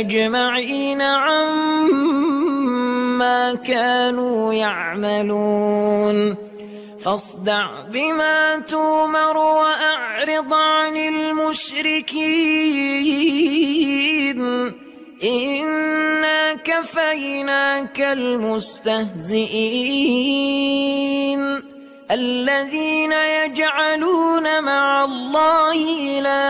أجمعين عما كانوا يعملون. فاصدع بما تومر وأعرض عن المشركين. إنا كفيناك المستهزئين. الذين يجعلون مع الله إلها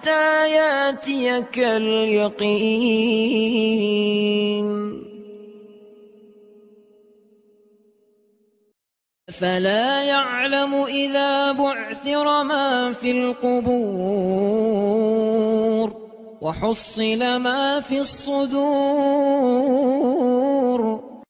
حتى ياتيك اليقين. فلا يعلم إذا بعثر ما في القبور وحصل ما في الصدور.